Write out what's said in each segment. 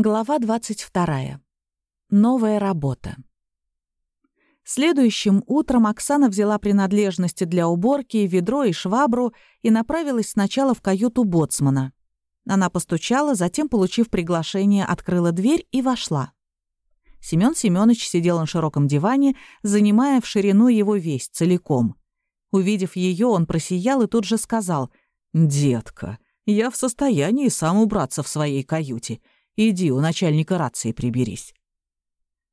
Глава 22. Новая работа. Следующим утром Оксана взяла принадлежности для уборки, ведро и швабру и направилась сначала в каюту боцмана. Она постучала, затем, получив приглашение, открыла дверь и вошла. Семён Семёныч сидел на широком диване, занимая в ширину его весь целиком. Увидев ее, он просиял и тут же сказал «Детка, я в состоянии сам убраться в своей каюте» Иди, у начальника рации приберись».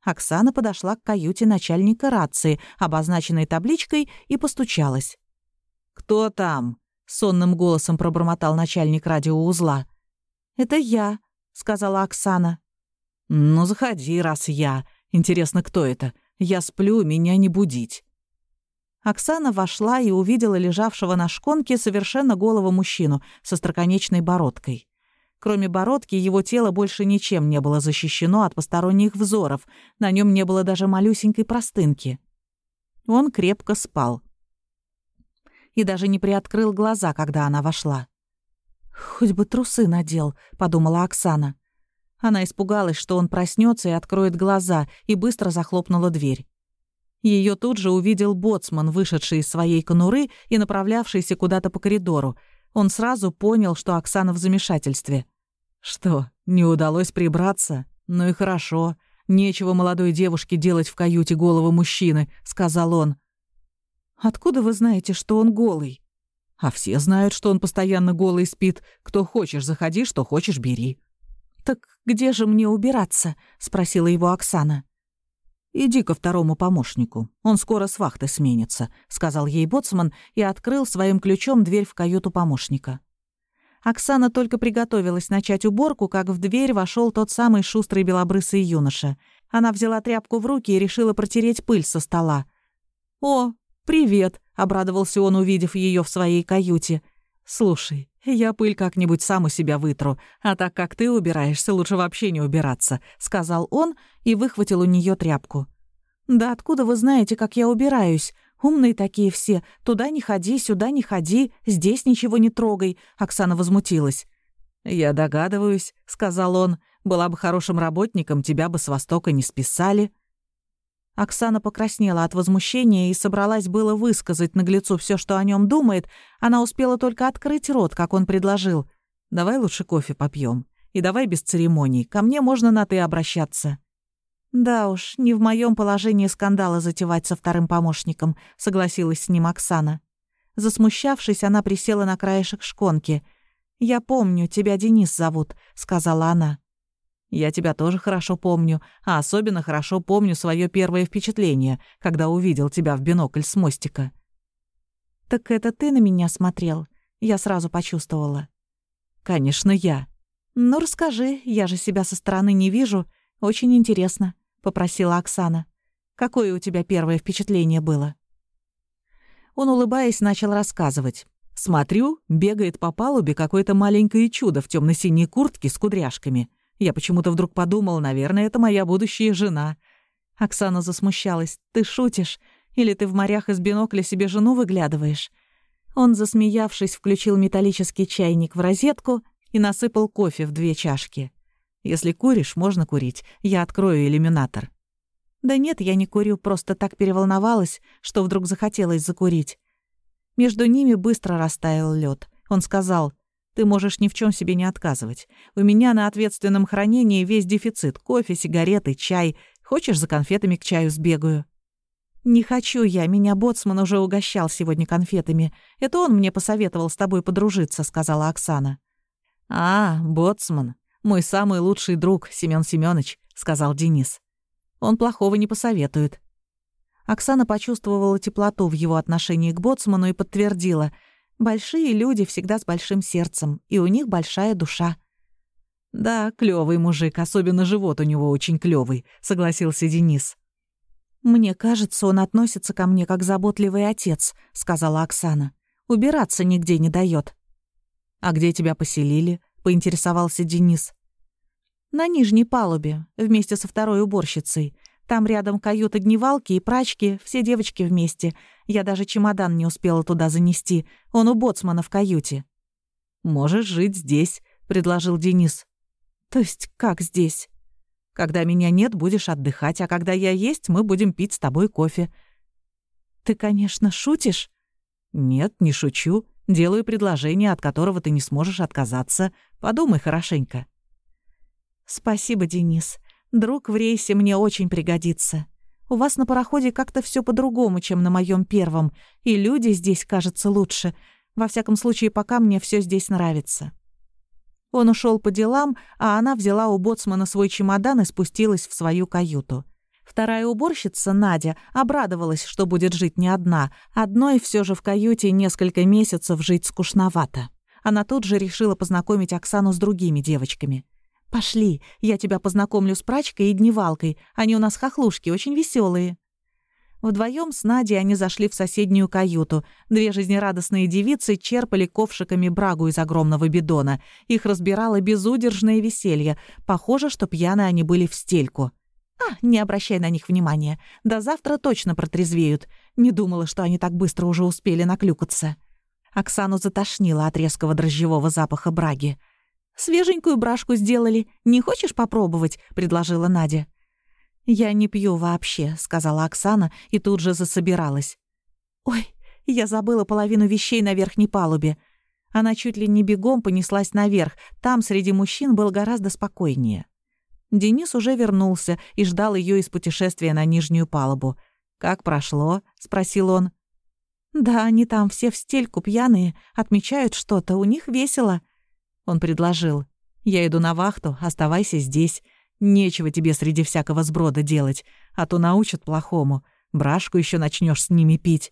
Оксана подошла к каюте начальника рации, обозначенной табличкой, и постучалась. «Кто там?» — сонным голосом пробормотал начальник радиоузла. «Это я», — сказала Оксана. «Ну, заходи, раз я. Интересно, кто это? Я сплю, меня не будить». Оксана вошла и увидела лежавшего на шконке совершенно голого мужчину со строконечной бородкой. Кроме бородки, его тело больше ничем не было защищено от посторонних взоров, на нем не было даже малюсенькой простынки. Он крепко спал. И даже не приоткрыл глаза, когда она вошла. «Хоть бы трусы надел», — подумала Оксана. Она испугалась, что он проснется и откроет глаза, и быстро захлопнула дверь. Ее тут же увидел боцман, вышедший из своей конуры и направлявшийся куда-то по коридору. Он сразу понял, что Оксана в замешательстве. «Что, не удалось прибраться? Ну и хорошо. Нечего молодой девушке делать в каюте голого мужчины», — сказал он. «Откуда вы знаете, что он голый?» «А все знают, что он постоянно голый спит. Кто хочешь, заходи, что хочешь, бери». «Так где же мне убираться?» — спросила его Оксана. «Иди ко второму помощнику. Он скоро с вахты сменится», — сказал ей боцман и открыл своим ключом дверь в каюту помощника. Оксана только приготовилась начать уборку, как в дверь вошел тот самый шустрый белобрысый юноша. Она взяла тряпку в руки и решила протереть пыль со стола. «О, привет!» — обрадовался он, увидев ее в своей каюте. «Слушай, я пыль как-нибудь сам у себя вытру, а так как ты убираешься, лучше вообще не убираться», — сказал он и выхватил у нее тряпку. «Да откуда вы знаете, как я убираюсь?» Умные такие все. Туда не ходи, сюда не ходи, здесь ничего не трогай», — Оксана возмутилась. «Я догадываюсь», — сказал он. «Была бы хорошим работником, тебя бы с Востока не списали». Оксана покраснела от возмущения и собралась было высказать наглецу все, что о нем думает. Она успела только открыть рот, как он предложил. «Давай лучше кофе попьем. И давай без церемоний. Ко мне можно на «ты» обращаться». «Да уж, не в моем положении скандала затевать со вторым помощником», — согласилась с ним Оксана. Засмущавшись, она присела на краешек шконки. «Я помню, тебя Денис зовут», — сказала она. «Я тебя тоже хорошо помню, а особенно хорошо помню свое первое впечатление, когда увидел тебя в бинокль с мостика». «Так это ты на меня смотрел?» Я сразу почувствовала. «Конечно, я». «Ну, расскажи, я же себя со стороны не вижу. Очень интересно» попросила Оксана. «Какое у тебя первое впечатление было?» Он, улыбаясь, начал рассказывать. «Смотрю, бегает по палубе какое-то маленькое чудо в темно синей куртке с кудряшками. Я почему-то вдруг подумал, наверное, это моя будущая жена». Оксана засмущалась. «Ты шутишь? Или ты в морях из бинокля себе жену выглядываешь?» Он, засмеявшись, включил металлический чайник в розетку и насыпал кофе в две чашки. Если куришь, можно курить. Я открою иллюминатор». «Да нет, я не курю, просто так переволновалась, что вдруг захотелось закурить». Между ними быстро растаял лед. Он сказал, «Ты можешь ни в чем себе не отказывать. У меня на ответственном хранении весь дефицит. Кофе, сигареты, чай. Хочешь, за конфетами к чаю сбегаю?» «Не хочу я, меня Боцман уже угощал сегодня конфетами. Это он мне посоветовал с тобой подружиться», — сказала Оксана. «А, Боцман. «Мой самый лучший друг, Семён Семёныч», — сказал Денис. «Он плохого не посоветует». Оксана почувствовала теплоту в его отношении к боцману и подтвердила. «Большие люди всегда с большим сердцем, и у них большая душа». «Да, клёвый мужик, особенно живот у него очень клёвый», — согласился Денис. «Мне кажется, он относится ко мне как заботливый отец», — сказала Оксана. «Убираться нигде не дает. «А где тебя поселили?» Поинтересовался Денис. «На нижней палубе, вместе со второй уборщицей. Там рядом каюта дневалки и прачки, все девочки вместе. Я даже чемодан не успела туда занести. Он у боцмана в каюте». «Можешь жить здесь», — предложил Денис. То есть как здесь? Когда меня нет, будешь отдыхать, а когда я есть, мы будем пить с тобой кофе. Ты, конечно, шутишь? Нет, не шучу. Делаю предложение, от которого ты не сможешь отказаться. Подумай хорошенько. Спасибо, Денис. Друг в рейсе мне очень пригодится. У вас на пароходе как-то все по-другому, чем на моем первом, и люди здесь, кажется, лучше. Во всяком случае, пока мне все здесь нравится». Он ушел по делам, а она взяла у боцмана свой чемодан и спустилась в свою каюту. Вторая уборщица, Надя, обрадовалась, что будет жить не одна. Одной все же в каюте несколько месяцев жить скучновато. Она тут же решила познакомить Оксану с другими девочками. «Пошли, я тебя познакомлю с прачкой и дневалкой. Они у нас хохлушки, очень веселые. Вдвоем с Надей они зашли в соседнюю каюту. Две жизнерадостные девицы черпали ковшиками брагу из огромного бидона. Их разбирало безудержное веселье. Похоже, что пьяные они были в стельку. «А, не обращай на них внимания. До завтра точно протрезвеют. Не думала, что они так быстро уже успели наклюкаться». Оксану затошнило от резкого дрожжевого запаха браги. «Свеженькую брашку сделали. Не хочешь попробовать?» — предложила Надя. «Я не пью вообще», — сказала Оксана и тут же засобиралась. «Ой, я забыла половину вещей на верхней палубе». Она чуть ли не бегом понеслась наверх, там среди мужчин было гораздо спокойнее. Денис уже вернулся и ждал ее из путешествия на нижнюю палубу. «Как прошло?» — спросил он. «Да, они там все в стельку пьяные, отмечают что-то, у них весело», он предложил. «Я иду на вахту, оставайся здесь. Нечего тебе среди всякого сброда делать, а то научат плохому. Брашку еще начнешь с ними пить».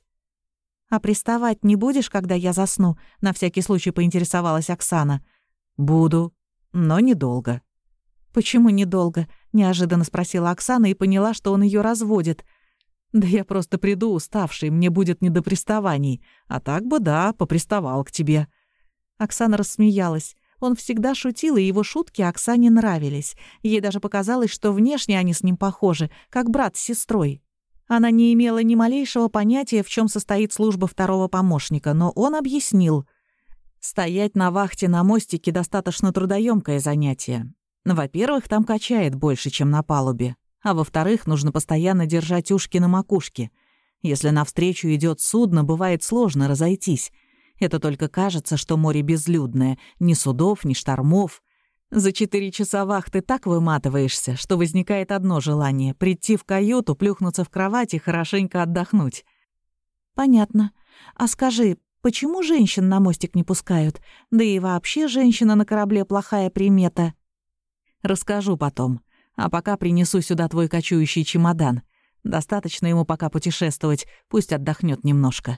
«А приставать не будешь, когда я засну?» — на всякий случай поинтересовалась Оксана. «Буду, но недолго». «Почему недолго?» — неожиданно спросила Оксана и поняла, что он ее разводит. «Да я просто приду уставший, мне будет не до приставаний. А так бы, да, поприставал к тебе». Оксана рассмеялась. Он всегда шутил, и его шутки Оксане нравились. Ей даже показалось, что внешне они с ним похожи, как брат с сестрой. Она не имела ни малейшего понятия, в чем состоит служба второго помощника, но он объяснил. Стоять на вахте на мостике достаточно трудоемкое занятие. Во-первых, там качает больше, чем на палубе. А во-вторых, нужно постоянно держать ушки на макушке. Если навстречу идет судно, бывает сложно разойтись. Это только кажется, что море безлюдное, ни судов, ни штормов. За четыре часа вахты так выматываешься, что возникает одно желание — прийти в каюту, плюхнуться в кровать и хорошенько отдохнуть. «Понятно. А скажи, почему женщин на мостик не пускают? Да и вообще женщина на корабле плохая примета». «Расскажу потом. А пока принесу сюда твой кочующий чемодан. Достаточно ему пока путешествовать, пусть отдохнет немножко».